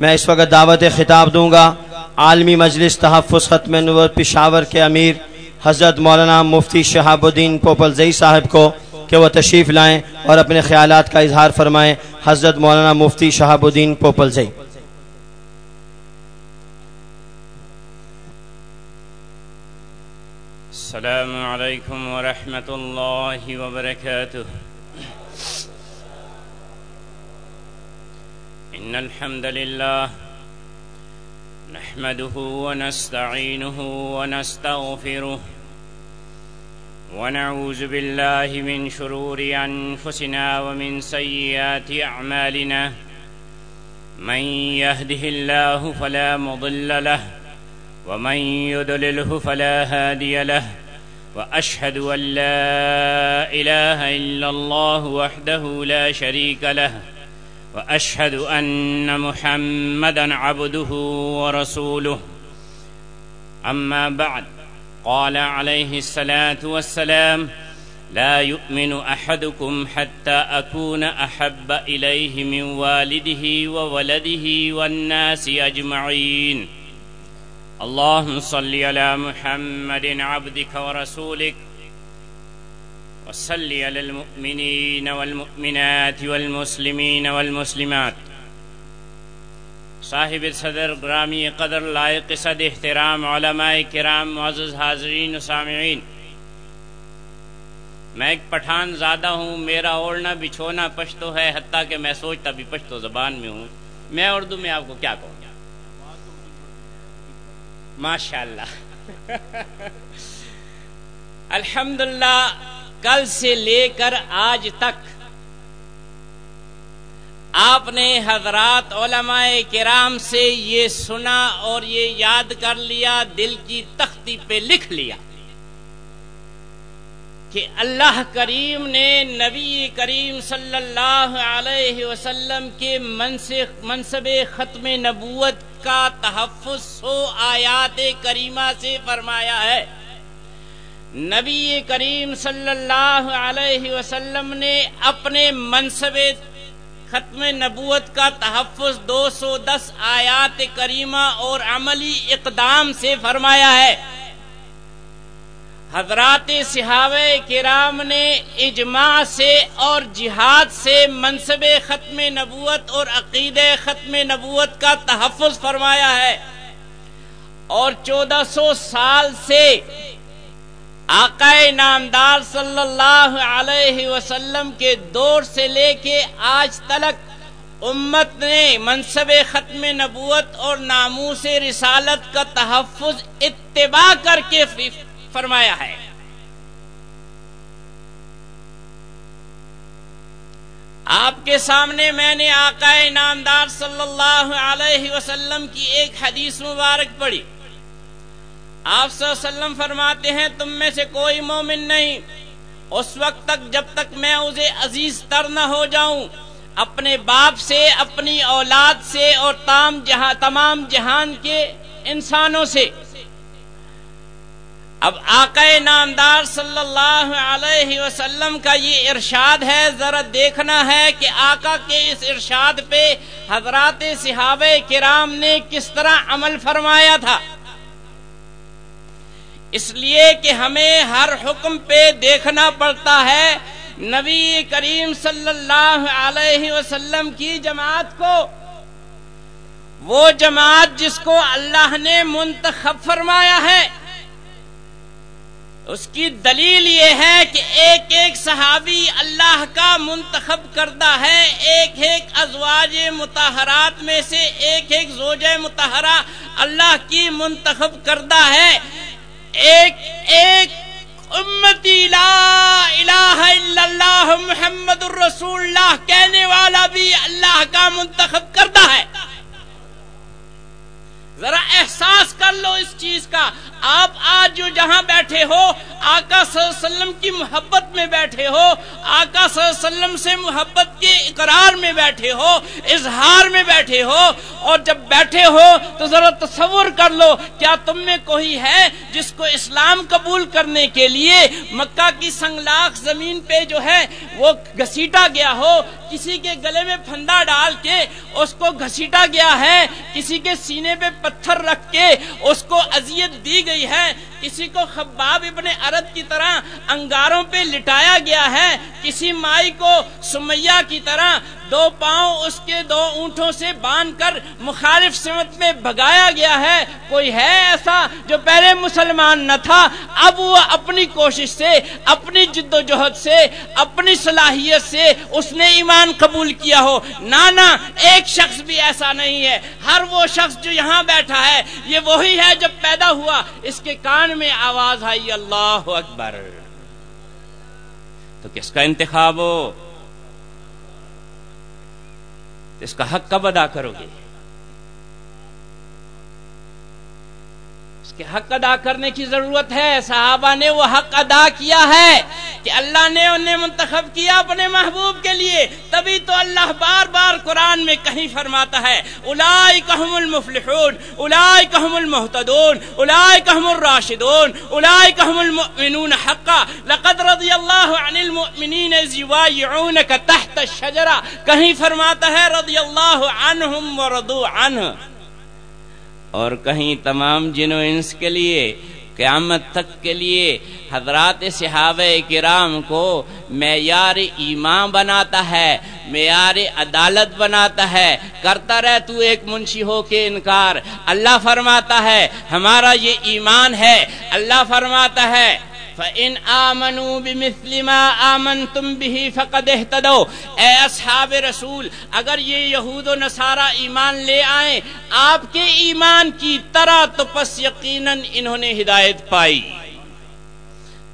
میں اس وقت دعوت خطاب دوں گا۔ عالمی مجلس تحفظ ختم نور پشاور کے امیر حضرت مولانا مفتی شہاب الدین پوپل زئی صاحب کو کہ وہ تشریف لائیں اور اپنے خیالات کا اظہار فرمائیں۔ حضرت مولانا مفتی شہاب الدین پوپل زئی۔ السلام عليكم ورحمة الله وبركاته إن الحمد لله نحمده ونستعينه ونستغفره ونعوذ بالله من شرور أنفسنا ومن سيئات أعمالنا من يهده الله فلا مضل له ومن يدلله فلا هادي له وأشهد أن لا إله إلا الله وحده لا شريك له وأشهد أن محمدا عبده ورسوله. أما بعد قال عليه الصلاة والسلام لا يؤمن أحدكم حتى أكون أحب إليه من والده وولده والناس أجمعين. اللهم صل على محمد عبدك ورسولك وصل على المؤمنين والمؤمنات والمسلمين والمسلمات. صاحب صدر گرامی قدر، لائق صد، احترام علماء کرام، معزز حاضرین و سامعین. میں ایک پٹھان زیادہ ہوں، میرا اوڑنا بچھونا پشتو ہے، حتیٰ کہ میں سوچتا بھی پشتو زبان میں ہوں۔ میں اردو میں آپ کو کیا کہوں؟ گا ماشاء اللہ الحمد کل سے لے کر آج تک آپ نے حضرات علماء کرام سے یہ سنا اور یہ یاد کر لیا، دل کی تختی پہ لکھ لیا کہ اللہ کریم نے نبی کریم صلی اللہ علیہ وسلم کے منصب ختم نبوت کا تحفظ سو آیات کریمہ سے فرمایا ہے۔ نبی کریم صلی اللہ علیہ وسلم نے اپنے منصب ختم نبوت کا تحفظ دو سو دس آیات کریمہ اور عملی اقدام سے فرمایا ہے۔ حضرات صحابہ کرام نے اجماع سے اور جہاد سے منصب ختم نبوت اور عقید ختم نبوت کا تحفظ فرمایا ہے۔ اور چودہ سو سال سے آقا نامدار صلی اللہ علیہ وسلم کے دور سے لے کے آج تلک امت نے منصب ختم نبوت اور ناموس رسالت کا تحفظ اتباع کر کے فرمایا ہے۔ آپ کے سامنے میں نے آقا نامدار صلی اللہ علیہ وسلم کی ایک حدیث مبارک پڑھی۔ آپ صلی اللہ علیہ وسلم فرماتے ہیں، تم میں سے کوئی مومن نہیں۔ اس وقت تک جب تک میں اسے عزیز تر نہ ہو جاؤں، اپنے باپ سے، اپنی اولاد سے اور تمام جہان کے انسانوں سے۔ اب آقا نامدار صلی اللہ علیہ وسلم کا یہ ارشاد ہے، ذرا دیکھنا ہے کہ آقا کے اس ارشاد پہ حضرات صحابہ کرام نے کس طرح عمل فرمایا تھا۔ اس لیے کہ ہمیں ہر حکم پہ دیکھنا پڑتا ہے۔ نبی کریم صلی اللہ علیہ وسلم کی جماعت کو۔ وہ جماعت جس کو اللہ نے منتخب فرمایا ہے۔ اس کی دلیل یہ ہے کہ ایک ایک صحابی اللہ کا منتخب کردہ ہے۔ ایک ایک ازواج متحرات میں سے ایک ایک زوج متحرہ اللہ کی منتخب کردہ ہے۔ ایک ایک امتی لا الہ الا اللہ محمد الرسول اللہ کہنے والا بھی اللہ کا منتخب کرتا ہے۔ ذرا احساس کر لو اس چیز کا۔ آپ آج جو جہاں بیٹھے ہو، آقا صلی اللہ علیہ وسلم کی محبت میں بیٹھے ہو، آقا صلی اللہ علیہ وسلم سے محبت کے اقرار میں بیٹھے ہو، اظہار میں بیٹھے ہو، اور جب بیٹھے ہو تو ذرا تصور کر لو، کیا تم میں کوئی ہے جس کو اسلام قبول کرنے کے لیے مکہ کی سنگلاخ زمین پہ جو ہے وہ گھسیٹا گیا ہو، کسی کے گلے میں پھندا ڈال کے اس کو گھسیٹا گیا ہے، کسی کے سینے پہ پتھر رکھ کے اس کو اذیت دی گئی ہے، کسی کو خباب ابن عرب کی طرح انگاروں پہ لٹایا گیا ہے، کسی مائی کو سمیہ کی طرح دو پاؤں اس کے دو اونٹوں سے باندھ کر مخالف سمت میں بھگایا گیا ہے۔ کوئی ہے ایسا جو پہلے مسلمان نہ تھا، اب وہ اپنی کوشش سے، اپنی جد و جہد سے، اپنی صلاحیت سے اس نے ایمان قبول کیا ہو۔ نانا ایک شخص بھی ایسا نہیں ہے۔ ہر وہ شخص جو یہاں بیٹھا ہے، یہ وہی ہے جب پیدا ہوا۔ اس کے کان میں آواز آئی، اللہ اکبر۔ تو کس کا انتخاب ہو؟ اس کا حق کب ادا کرو گے؟ اس کے حق ادا کرنے کی ضرورت ہے، صحابہ نے وہ حق ادا کیا ہے۔ کہ اللہ نے انہیں منتخب کیا اپنے محبوب کے لیے، تبھی تو اللہ بار بار قرآن میں کہیں فرماتا ہے الائی کہم المفلحون الائی کہم المحتدون الائی کہم الراشدون الائی کہم المؤمنون حقا، لقد رضی اللہ عن المؤمنین زیوائعونک تحت الشجرہ، کہیں فرماتا ہے، رضی اللہ عنہم ورضو عنہ۔ اور کہیں تمام جن و انس کے لیے قیامت تک کے لیے حضرات صحابہ کرام کو معیار ایمان بناتا ہے، معیار عدالت بناتا ہے۔ کرتا رہ تو ایک منشی ہو کے انکار۔ اللہ فرماتا ہے، ہمارا یہ ایمان ہے۔ اللہ فرماتا ہے فَإِنْ آمَنُوا بِمِثْلِ مَا آمَنْتُمْ بِهِ فَقَدْ اِحْتَدَوْا اے اصحاب رسول، اگر یہ یہود و نصارہ ایمان لے آئیں، آپ کے ایمان کی طرح تو پس یقیناً انہوں نے ہدایت پائی۔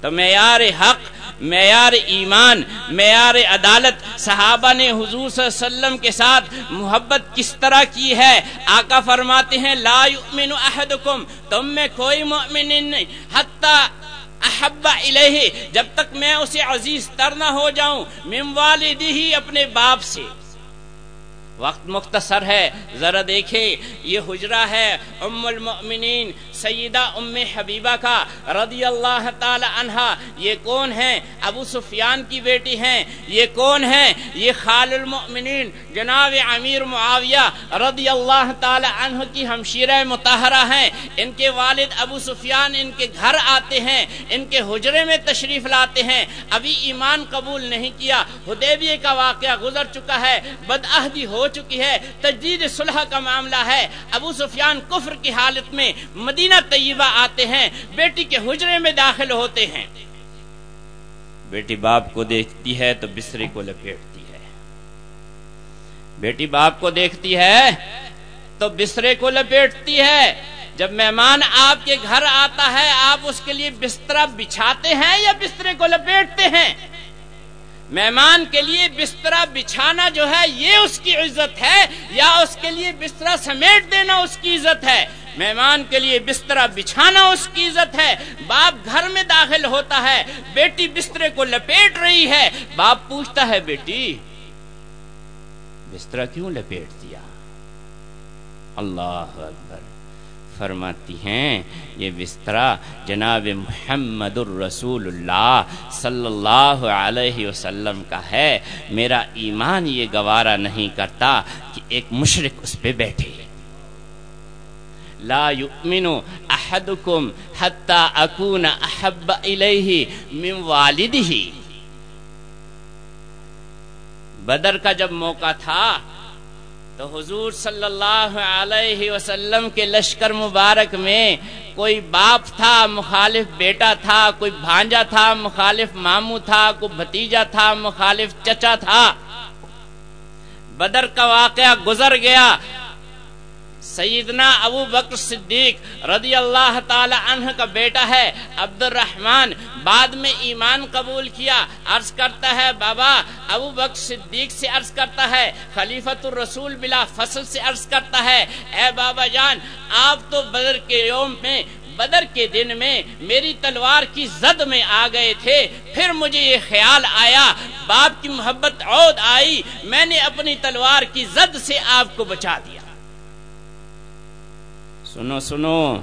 تو معیار حق، معیار ایمان، معیار عدالت صحابہ نے حضور صلی اللہ علیہ وسلم کے ساتھ محبت کس طرح کی ہے؟ آقا فرماتے ہیں، لا یؤمن احدکم، تم میں کوئی مؤمن نہیں، حتی احب الہ جب تک میں اسے عزیز تر نہ ہو جاؤں مم والدی ہی اپنے باپ سے۔ وقت مختصر ہے، ذرا دیکھیں، یہ حجرہ ہے، ام المؤمنین سیدہ ام حبیبہ کا رضی اللہ تعالی عنہ، یہ کون ہیں؟ ابو سفیان کی بیٹی ہیں، یہ کون ہیں؟ یہ خال المؤمنین، جناب امیر معاویہ رضی اللہ تعالی عنہ کی ہمشیرہ متحرہ ہیں۔ ان کے والد ابو سفیان ان کے گھر آتے ہیں، ان کے حجرے میں تشریف لاتے ہیں۔ ابھی ایمان قبول نہیں کیا، حدیبیہ کا واقعہ گزر چکا ہے، بدعہدی ہو چکی ہے، تجدید صلح کا معاملہ ہے۔ ابو سفیان کفر کی حالت میں مدینہ طیبہ آتے ہیں، بیٹی کے حجرے میں داخل ہوتے ہیں۔ بیٹی باپ کو دیکھتی ہے تو بسرے کو لپیٹتی ہے۔ بیٹی باپ کو دیکھتی ہے تو بسرے کو لپیٹتی ہے۔ جب مہمان آپ کے گھر آتا ہے، آپ اس کے لیے بستر بچھاتے ہیں یا بسترے کو لپیٹتے ہیں؟ مہمان کے لیے بسترا بچھانا جو ہے، یہ اس کی عزت ہے یا اس کے لیے بسترا سمیٹ دینا اس کی عزت ہے؟ مہمان کے لیے بسترا بچھانا اس کی عزت ہے۔ باپ گھر میں داخل ہوتا ہے۔ بیٹی بسترے کو لپیٹ رہی ہے۔ باپ پوچھتا ہے، بیٹی بسترا کیوں لپیٹ دیا؟ اللہ اکبر۔ فرماتی ہیں، یہ بسترا جناب محمد الرسول اللہ صلی اللہ علیہ وسلم کا ہے۔ میرا ایمان یہ گوارا نہیں کرتا کہ ایک مشرق اس پہ بیٹھے۔ لا یؤمن احدکم حتی اکون احب الیہ من والدہ بدر کا جب موقع تھا، تو حضور صلی اللہ علیہ وسلم کے لشکر مبارک میں کوئی باپ تھا، مخالف بیٹا تھا، کوئی بھانجا تھا، مخالف مامو تھا، کوئی بھتیجا تھا، مخالف چچا تھا۔ بدر کا واقعہ گزر گیا سیدنا ابو بکر صدیق رضی اللہ تعالی عنہ کا بیٹا ہے عبد الرحمن بعد میں ایمان قبول کیا، عرض کرتا ہے، بابا، ابو بکر صدیق سے عرض کرتا ہے خلیفت الرسول بلا فصل سے عرض کرتا ہے، اے بابا جان، آپ تو بدر کے یوم میں، بدر کے دن میں میری تلوار کی زد میں آ گئے تھے، پھر مجھے یہ خیال آیا، باپ کی محبت عود آئی، میں نے اپنی تلوار کی زد سے آپ کو بچا دیا۔ سنو سنو۔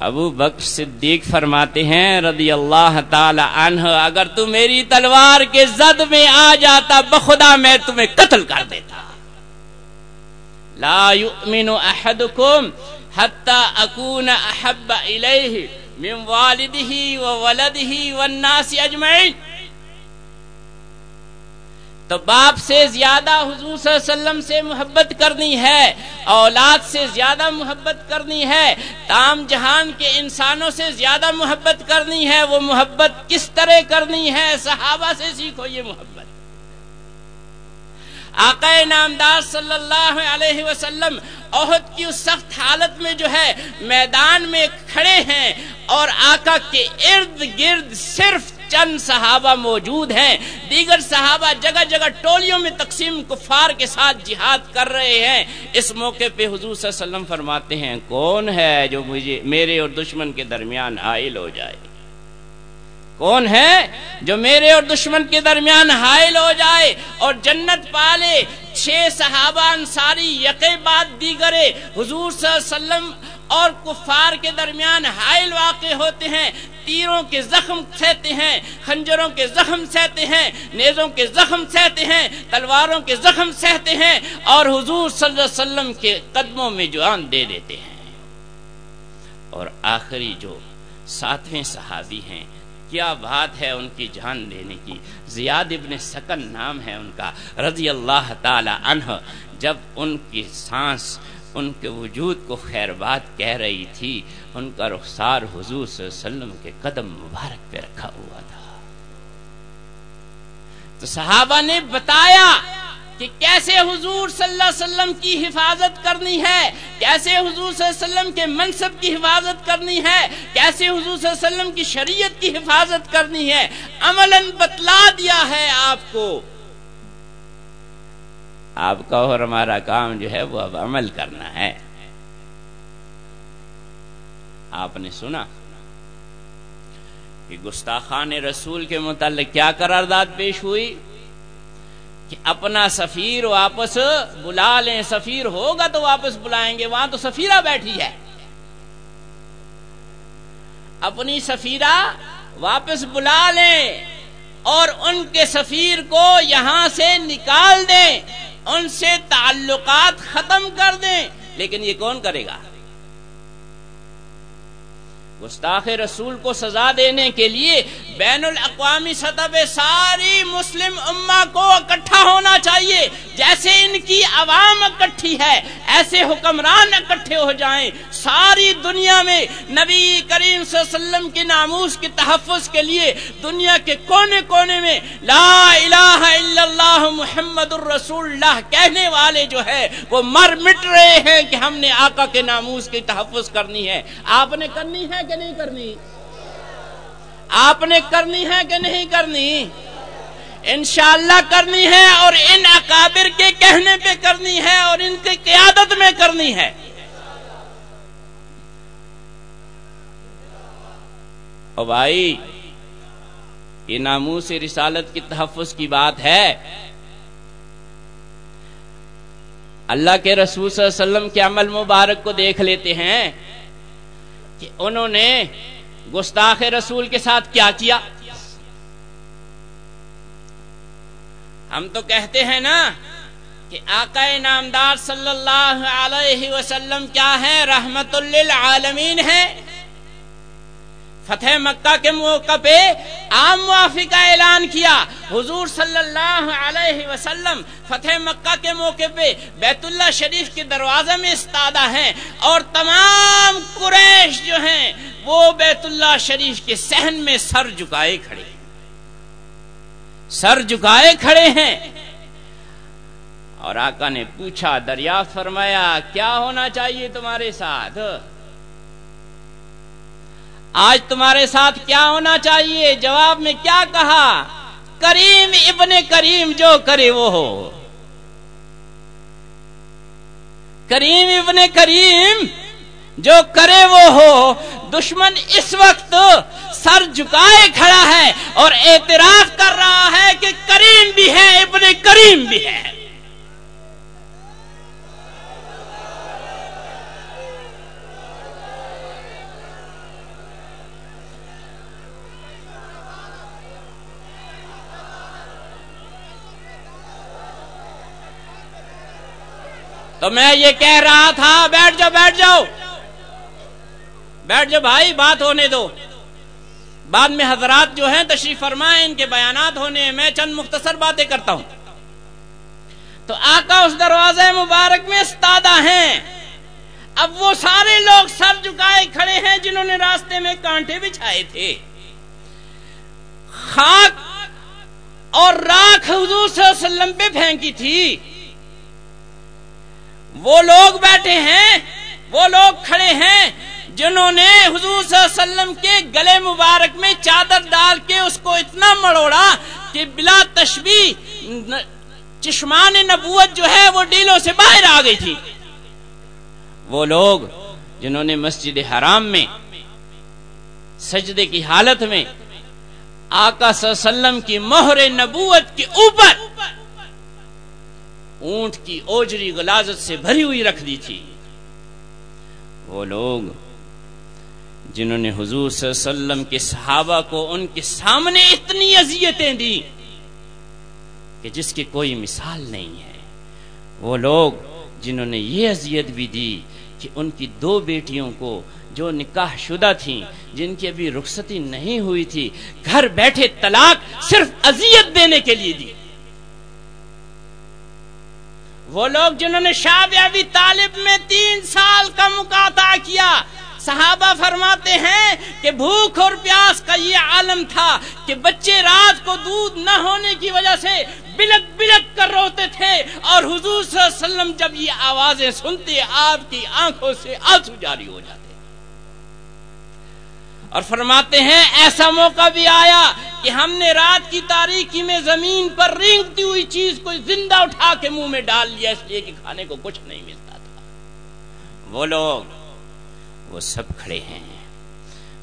ابو بکر صدیق فرماتے ہیں، رضی اللہ تعالی عنہ، اگر تو میری تلوار کے زد میں آ جاتا، بخدا میں تمہیں قتل کر دیتا۔ لا يؤمن احدكم حتى اكون احب اليه من والده وولده والناس اجمعين تو باپ سے زیادہ حضور صلی اللہ علیہ وسلم سے محبت کرنی ہے، اولاد سے زیادہ محبت کرنی ہے، تام جہان کے انسانوں سے زیادہ محبت کرنی ہے، وہ محبت کس طرح کرنی ہے؟ صحابہ سے سیکھو یہ محبت۔ آقا نامدار صلی اللہ علیہ وسلم عہد کی اس سخت حالت میں جو ہے، میدان میں کھڑے ہیں اور آقا کے ارد گرد صرف چند صحابہ موجود ہیں، دیگر صحابہ جگہ جگہ ٹولیوں میں تقسیم کفار کے ساتھ جہاد کر رہے ہیں۔ اس موقع پہ حضور صلی اللہ علیہ وسلم فرماتے ہیں، کون ہے جو مجھے، میرے اور دشمن کے درمیان حائل ہو جائے؟ کون ہے جو میرے اور دشمن کے درمیان حائل ہو جائے اور جنت پالے؟ چھ صحابہ انصاری یقے بعد دیگرے، حضور صلی اللہ علیہ وسلم اور کفار کے درمیان حائل واقع ہوتے ہیں، تیروں کے زخم سہتے ہیں، خنجروں کے زخم سہتے ہیں، نیزوں کے زخم سہتے ہیں، تلواروں کے زخم سہتے ہیں اور حضور صلی اللہ علیہ وسلم کے قدموں میں جوان دے دیتے ہیں۔ اور آخری جو ساتویں صحابی ہیں، کیا بات ہے ان کی جان دینے کی؟ زیاد ابن سکن نام ہے ان کا، رضی اللہ تعالی عنہ، جب ان کی سانس ان کے وجود کو خیر بات کہہ رہی تھی، ان کا رخسار حضور صلی اللہ علیہ وسلم کے قدم مبارک پہ رکھا ہوا تھا۔ تو صحابہ نے بتایا کہ کیسے حضور صلی اللہ علیہ وسلم کی حفاظت کرنی ہے، کیسے حضور صلی اللہ علیہ وسلم کے منصب کی حفاظت کرنی ہے، کیسے حضور صلی اللہ علیہ وسلم کی شریعت کی حفاظت کرنی ہے۔ عملاً بتلا دیا ہے آپ کو۔ آپ کا اور ہمارا کام جو ہے وہ اب عمل کرنا ہے۔ آپ نے سنا کہ گستاخان رسول کے متعلق کیا قرارداد پیش ہوئی؟ کہ اپنا سفیر واپس بلا لیں، سفیر ہوگا تو واپس بلائیں گے، وہاں تو سفیرہ بیٹھی ہے۔ اپنی سفیرہ واپس بلا لیں اور ان کے سفیر کو یہاں سے نکال دیں۔ ان سے تعلقات ختم کر دیں۔ لیکن یہ کون کرے گا؟ گستاخ رسول کو سزا دینے کے لیے بین الاقوامی سطح پہ ساری مسلم امہ کو اکٹھا ہونا چاہیے۔ جیسے ان کی عوام اکٹھی ہے، ایسے حکمران اکٹھے ہو جائیں۔ ساری دنیا میں نبی کریم صلی اللہ علیہ وسلم کے ناموس کے تحفظ کے لیے دنیا کے کونے کونے میں لا الہ الا اللہ محمد الرسول اللہ کہنے والے جو ہے وہ مر مٹ رہے ہیں کہ ہم نے آقا کے ناموس کی تحفظ کرنی ہے۔ آپ نے کرنی ہے کہ نہیں کرنی؟ آپ نے کرنی ہے کہ نہیں کرنی؟ انشاءاللہ کرنی ہے اور ان اکابر کے کہنے پہ کرنی ہے اور ان کی قیادت میں کرنی ہے۔ او بھائی، یہ ناموس رسالت کی تحفظ کی بات ہے۔ اللہ کے رسول صلی اللہ علیہ وسلم کے عمل مبارک کو دیکھ لیتے ہیں کہ انہوں نے گستاخ رسول کے ساتھ کیا کیا؟ ہم تو کہتے ہیں نا کہ آقا نامدار صلی اللہ علیہ وسلم کیا ہے؟ رحمت للعالمین ہے۔ فتح مکہ کے موقع پہ عام معافی کا اعلان کیا۔ حضور صلی اللہ علیہ وسلم فتح مکہ کے موقع پہ بیت اللہ شریف کے دروازے میں استادہ ہیں اور تمام قریش جو ہیں وہ بیت اللہ شریف کے سہن میں سر جھکائے کھڑے سر جھکائے کھڑے ہیں۔ اور آقا نے پوچھا دریافت فرمایا، کیا ہونا چاہیے تمہارے ساتھ؟ آج تمہارے ساتھ کیا ہونا چاہیے؟ جواب میں کیا کہا؟ کریم ابن کریم جو کرے وہ ہو۔ کریم ابن کریم جو کرے وہ ہو، دشمن اس وقت سر جھکائے کھڑا ہے اور اعتراف کر رہا ہے کہ کریم بھی ہے، ابن کریم بھی ہے۔ تو میں یہ کہہ رہا تھا، بیٹھ جاؤ بیٹھ جاؤ۔ بیٹھ جاؤ بھائی، بات ہونے دو۔ بعد میں حضرات جو ہیں تشریف فرمائیں، ان کے بیانات ہونے ہیں۔ میں چند مختصر باتیں کرتا ہوں۔ تو آقا اس دروازے مبارک میں استادہ ہیں۔ اب وہ سارے لوگ سر جھکائے کھڑے ہیں جنہوں نے راستے میں کانٹے بچھائے تھے۔ خاک اور راکھ حضور صلی اللہ علیہ وسلم پہ پھینکی تھی۔ وہ لوگ بیٹھے ہیں، وہ لوگ کھڑے ہیں۔ جنہوں نے حضور صلی اللہ علیہ وسلم کے گلے مبارک میں چادر ڈال کے اس کو اتنا مڑوڑا کہ بلا تشبی چشمان نبوت جو ہے وہ ڈیلوں سے باہر آ گئی تھی۔ وہ لوگ جنہوں نے مسجد حرام میں، سجدے کی حالت میں آقا صلی اللہ علیہ وسلم کی مہر نبوت کے اوپر اونٹ کی اوجری غلازت سے بھری ہوئی رکھ دی تھی۔ وہ لوگ جنہوں نے حضور صلی اللہ علیہ وسلم کے صحابہ کو ان کے سامنے اتنی اذیتیں دی کہ جس کی کوئی مثال نہیں ہے۔ وہ لوگ جنہوں نے یہ اذیت بھی دی کہ ان کی دو بیٹیوں کو جو نکاح شدہ تھیں، جن کی ابھی رخصتی نہیں ہوئی تھی، گھر بیٹھے طلاق صرف اذیت دینے کے لیے دی۔ وہ لوگ جنہوں نے شاہ طالب میں تین سال کا مکاتا کیا صحابہ فرماتے ہیں کہ بھوک اور پیاس کا یہ عالم تھا کہ بچے رات کو دودھ نہ ہونے کی وجہ سے بلک بلک کر روتے تھے اور حضور صلی اللہ علیہ وسلم جب یہ آوازیں سنتے آپ کی آنکھوں سے آنسو جاری ہو جاتے اور فرماتے ہیں ایسا موقع بھی آیا کہ ہم نے رات کی تاریخی میں زمین پر رینگتی ہوئی چیز کو زندہ اٹھا کے منہ میں ڈال لیا، اس لیے کہ کھانے کو کچھ نہیں ملتا تھا۔ وہ لوگ وہ سب کھڑے ہیں۔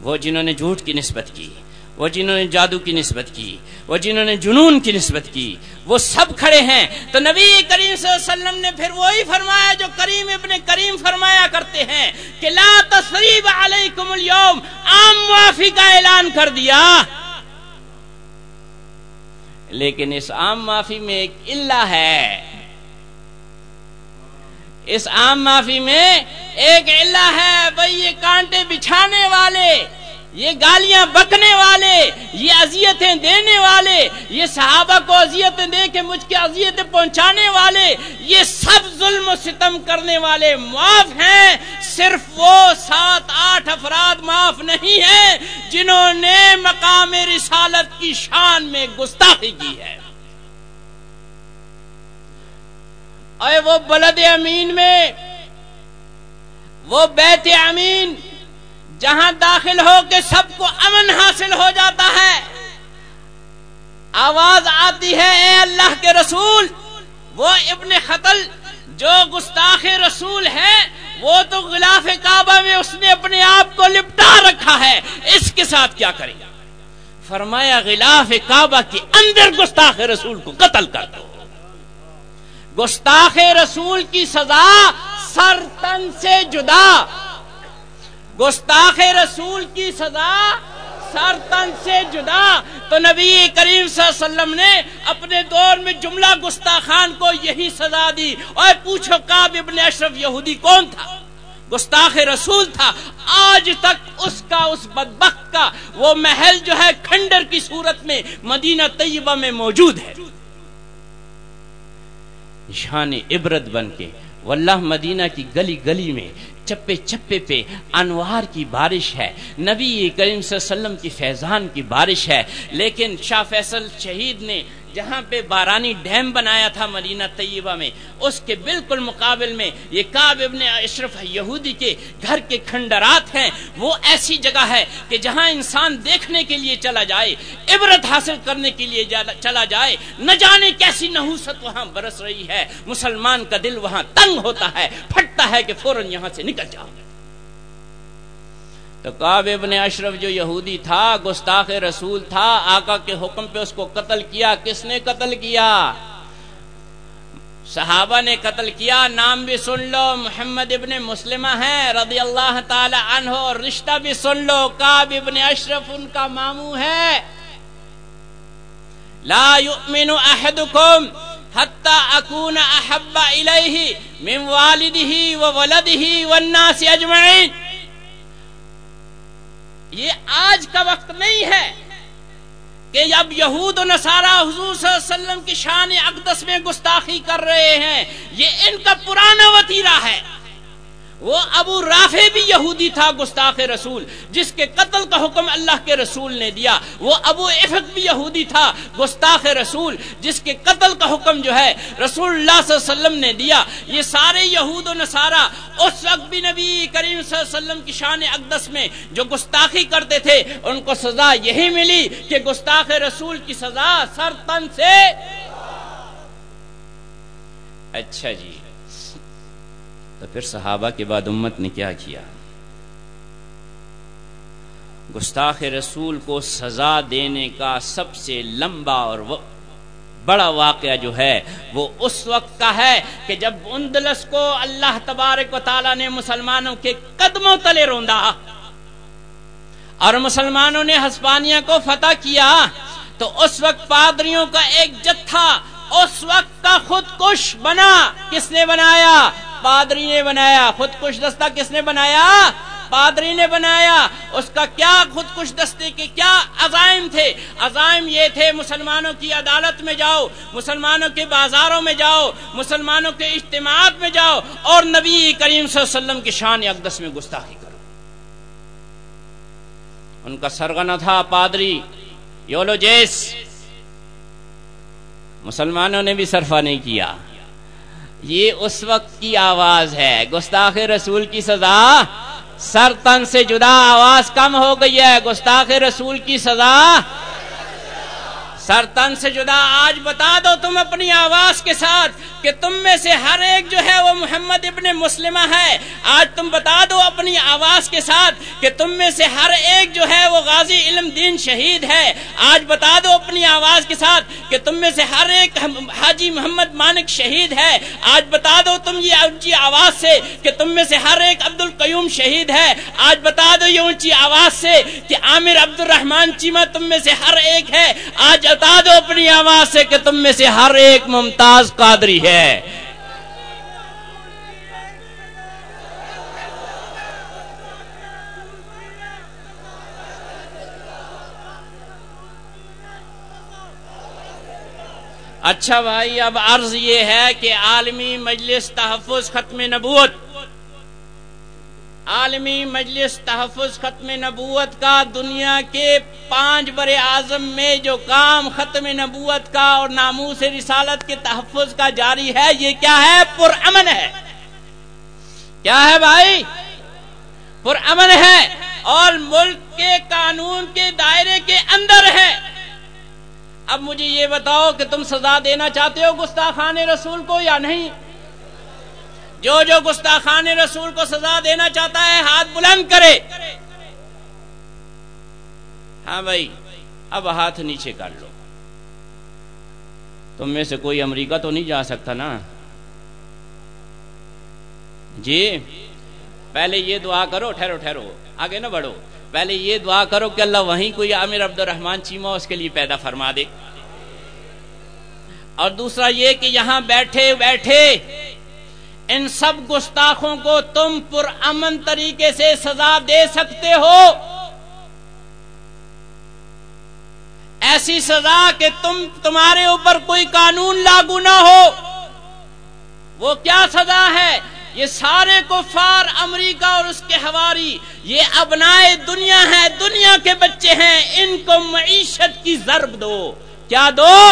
وہ جنہوں نے جھوٹ کی نسبت کی، وہ جنہوں نے جادو کی نسبت کی، وہ جنہوں نے جنون کی نسبت کی، وہ سب کھڑے ہیں۔ تو نبی کریم صلی اللہ علیہ وسلم نے پھر وہی فرمایا جو کریم ابن کریم فرمایا کرتے ہیں کہ لا تصریب علیکم اليوم، عام معافی کا اعلان کر دیا۔ لیکن اس عام معافی میں ایک اللہ ہے۔ اس عام معافی میں ایک اللہ ہے، بھائی یہ کانٹے بچھانے والے، یہ گالیاں بکنے والے، یہ اذیتیں دینے والے، یہ صحابہ کو اذیتیں دے کے مجھ کے اذیتیں پہنچانے والے، یہ سب ظلم و ستم کرنے والے معاف ہیں۔ صرف وہ سات آٹھ افراد معاف نہیں ہیں جنہوں نے مقام رسالت کی شان میں گستاخی کی ہے۔ اے وہ بلد امین میں، وہ بیت امین، جہاں داخل ہو کے سب کو امن حاصل ہو جاتا ہے۔ آواز آتی ہے، اے اللہ کے رسول، وہ ابن خطل جو گستاخ رسول ہے، وہ تو غلاف کعبہ میں اس نے اپنے آپ کو لپٹا رکھا ہے۔ اس کے ساتھ کیا کرے گا فرمایا، غلاف کعبہ کے اندر گستاخ رسول کو قتل کر دو۔ گستاخ رسول کی سزا سر تن سے جدا۔ گستاخ رسول کی سزا سر تن سے جدا۔ تو نبی کریم صلی اللہ علیہ وسلم نے اپنے دور میں جملہ گستاخان کو یہی سزا دی۔ اور پوچھو کاب ابن اشرف یہودی کون تھا؟ گستاخ رسول تھا۔ آج تک اس کا، اس بدبخت کا وہ محل جو ہے کھنڈر کی صورت میں مدینہ طیبہ میں موجود ہے۔ شان عبرت بن کے۔ واللہ مدینہ کی گلی گلی میں چپے چپے پہ انوار کی بارش ہے۔ نبی کریم صلی اللہ علیہ وسلم کی فیضان کی بارش ہے۔ لیکن شاہ فیصل شہید نے جہاں پہ بارانی ڈیم بنایا تھا مدینہ طیبہ میں، اس کے بالکل مقابل میں یہ کاب ابن اشرف یہودی کے گھر کے کھنڈرات ہیں۔ وہ ایسی جگہ ہے کہ جہاں انسان دیکھنے کے لیے چلا جائے، عبرت حاصل کرنے کے لیے چلا جائے۔ نہ جانے کیسی نحوست وہاں برس رہی ہے۔ مسلمان کا دل وہاں تنگ ہوتا ہے، پھٹتا ہے کہ فوراً یہاں سے نکل جاؤ۔ تو کاب ابن اشرف جو یہودی تھا، گستاخ رسول تھا، آقا کے حکم پہ اس کو قتل کیا۔ کس نے قتل کیا؟ صحابہ نے قتل کیا۔ نام بھی سن لو، محمد ابن مسلمہ ہے رضی اللہ تعالی عنہ، اور رشتہ بھی سن لو۔ کاب ابن اشرف ان کا مامو ہے۔ لا يؤمن احدكم حتى اكون احب اليه من والده وولده والناس اجمعين یہ آج کا وقت نہیں ہے کہ اب یہود و نصارہ حضور صلی اللہ علیہ وسلم کی شان اقدس میں گستاخی کر رہے ہیں، یہ ان کا پرانا وطیرہ ہے۔ وہ ابو رافع بھی یہودی تھا، گستاخ رسول، جس کے قتل کا حکم اللہ کے رسول نے دیا۔ وہ ابو افق بھی یہودی تھا، گستاخ رسول، جس کے قتل کا حکم جو ہے رسول اللہ صلی اللہ علیہ وسلم نے دیا۔ یہ سارے یہود و نصارہ اس وقت بھی نبی کریم صلی اللہ علیہ وسلم کی شان اقدس میں جو گستاخی کرتے تھے، ان کو سزا یہی ملی کہ گستاخ رسول کی سزا سر تن سے۔ اچھا جی۔ تو پھر صحابہ کے بعد امت نے کیا کیا؟ گستاخ رسول کو سزا دینے کا سب سے لمبا اور بڑا واقعہ جو ہے، وہ اس وقت کا ہے کہ جب اندلس کو اللہ تبارک و تعالی نے مسلمانوں کے قدموں تلے روندا اور مسلمانوں نے ہسپانیہ کو فتح کیا، تو اس وقت پادریوں کا ایک جتھا، اس وقت کا خود کش بنا، کس نے بنایا؟ پادری نے بنایا خود کش دستہ کس نے بنایا پادری نے بنایا اس کا کیا خود کش دستے کے کیا عزائم تھے عزائم یہ تھے مسلمانوں کی عدالت میں جاؤ مسلمانوں کے بازاروں میں جاؤ مسلمانوں کے اجتماعات میں جاؤ اور نبی کریم صلی اللہ علیہ وسلم کی شان اقدس میں گستاخی کرو ان کا سرگنا تھا پادری یولو جیس مسلمانوں نے بھی صرفہ نہیں کیا یہ اس وقت کی آواز ہے۔ گستاخ رسول کی سزا سر تن سے جدا آواز کم ہو گئی ہے۔ گستاخ رسول کی سزا سر تن سے جدا آج بتا دو تم اپنی آواز کے ساتھ کہ تم میں سے ہر ایک جو ہے وہ محمد ابن مسلمہ ہے۔ آج تم بتا دو اپنی آواز کے ساتھ کہ تم میں سے ہر ایک جو ہے وہ غازی علم دین شہید ہے۔ آج بتا دو اپنی آواز کے ساتھ کہ تم میں سے ہر ایک حاجی محمد مانک شہید ہے۔ آج بتا دو تم یہ اونچی آواز سے کہ تم میں سے ہر ایک عبد القیوم شہید ہے۔ آج بتا دو یہ اونچی آواز سے کہ عامر عبد الرحمان چیمہ تم میں سے ہر ایک ہے۔ آج بتا دو اپنی آواز سے کہ تم میں سے ہر ایک ممتاز قادری ہے۔ اچھا بھائی، اب عرض یہ ہے کہ عالمی مجلس تحفظ ختم نبوت۔ عالمی مجلس تحفظ ختم نبوت کا دنیا کے پانچ بر اعظم میں جو کام ختم نبوت کا اور ناموس رسالت کے تحفظ کا جاری ہے، یہ کیا ہے؟ پر امن ہے۔ کیا ہے بھائی؟ پر امن ہے۔ اور ملک کے قانون کے دائرے کے اندر ہے۔ اب مجھے یہ بتاؤ کہ تم سزا دینا چاہتے ہو گستاخان رسول کو یا نہیں؟ جو جو گستاخان رسول کو سزا دینا چاہتا ہے، ہاتھ بلند کرے۔ ہاں بھائی، اب ہاتھ نیچے کر لو۔ تم میں سے کوئی امریکہ تو نہیں جا سکتا نا؟ جی پہلے یہ دعا کرو، ٹھہرو ٹھہرو۔ آگے نہ بڑھو۔ پہلے یہ دعا کرو کہ اللہ وہیں کوئی عامر عبد الرحمان چیما اس کے لیے پیدا فرما دے۔ اور دوسرا یہ کہ یہاں بیٹھے بیٹھے۔ ان سب گستاخوں کو تم پر امن طریقے سے سزا دے سکتے ہو۔ ایسی سزا کہ تم تمہارے اوپر کوئی قانون لاگو نہ ہو۔ وہ کیا سزا ہے؟ یہ سارے کفار امریکہ اور اس کے ہواری یہ ابنائے دنیا ہے دنیا کے بچے ہیں۔ ان کو معیشت کی ضرب دو۔ کیا دو؟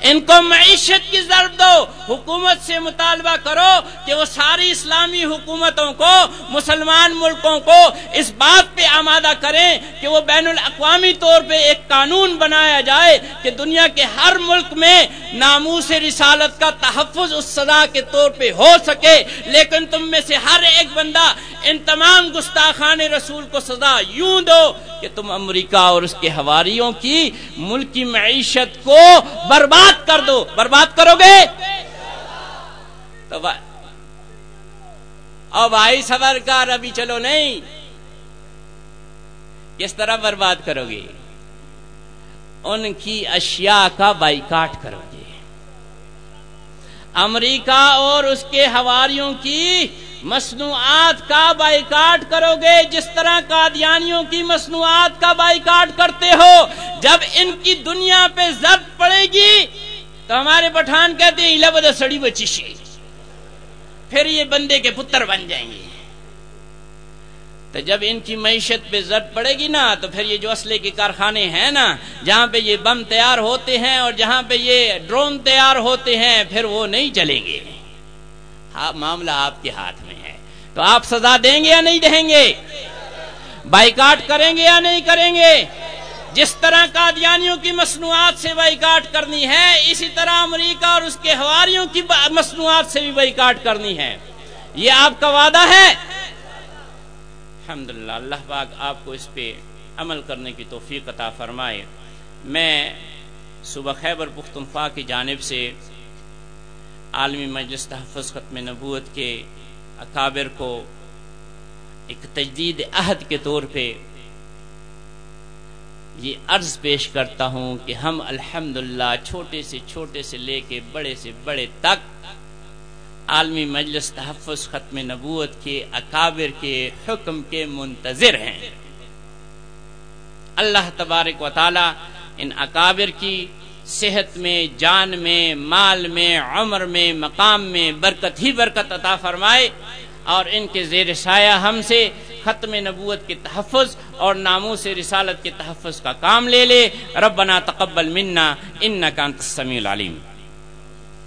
ان کو معیشت کی ضرب دو۔ حکومت سے مطالبہ کرو کہ وہ ساری اسلامی حکومتوں کو، مسلمان ملکوں کو اس بات پہ آمادہ کریں کہ وہ بین الاقوامی طور پہ ایک قانون بنایا جائے کہ دنیا کے ہر ملک میں ناموس رسالت کا تحفظ اس سزا کے طور پہ ہو سکے، لیکن تم میں سے ہر ایک بندہ ان تمام گستاخان رسول کو سزا یوں دو کہ تم امریکہ اور اس کے ہواریوں کی ملکی معیشت کو برباد کر دو۔ برباد کرو گے؟ تو اب آئی سبر کر ابھی چلو نہیں۔ کس طرح برباد کرو گے؟ ان کی اشیاء کا بائیکاٹ کرو گے۔ امریکہ اور اس کے ہواریوں کی مصنوعات کا بائیکاٹ کرو گے۔ جس طرح قادیانیوں کی مصنوعات کا بائیکاٹ کرتے ہو، جب ان کی دنیا پہ زد پڑے گی، تو ہمارے پٹھان کہتے ہیں لبد سڑی بچیشی پھر یہ بندے کے پتر بن جائیں گے۔ تو جب ان کی معیشت پہ زد پڑے گی نا، تو پھر یہ جو اسلحے کے کارخانے ہیں نا، جہاں پہ یہ بم تیار ہوتے ہیں اور جہاں پہ یہ ڈرون تیار ہوتے ہیں، پھر وہ نہیں چلیں گے۔ ہاں معاملہ آپ کے ہاتھ میں ہے۔ تو آپ سزا دیں گے یا نہیں دیں گے؟ بائیکاٹ کریں گے یا نہیں کریں گے؟ جس طرح قادیانیوں کی مصنوعات سے بائیکاٹ کرنی ہے، اسی طرح امریکہ اور اس کے ہواریوں کی مصنوعات سے بھی بائیکاٹ کرنی ہے۔ یہ آپ کا وعدہ ہے؟ الحمدللہ، اللہ پاک آپ کو اس پہ عمل کرنے کی توفیق عطا فرمائے۔ میں صبح خیبر پختونخوا کی جانب سے عالمی مجلس تحفظ ختم نبوت کے اکابر کو ایک تجدید عہد کے طور پہ یہ عرض پیش کرتا ہوں کہ ہم الحمدللہ چھوٹے سے چھوٹے سے لے کے بڑے سے بڑے تک عالمی مجلس تحفظ ختم نبوت کے اکابر کے حکم کے منتظر ہیں۔ اللہ تبارک و تعالی ان اکابر کی صحت میں، جان میں، مال میں، عمر میں، مقام میں برکت ہی برکت عطا فرمائے اور ان کے زیر سایہ ہم سے ختم نبوت کے تحفظ اور ناموں سے رسالت کے تحفظ کا کام لے لے۔ ربنا تقبل منا انکا انت السمیع العلیم۔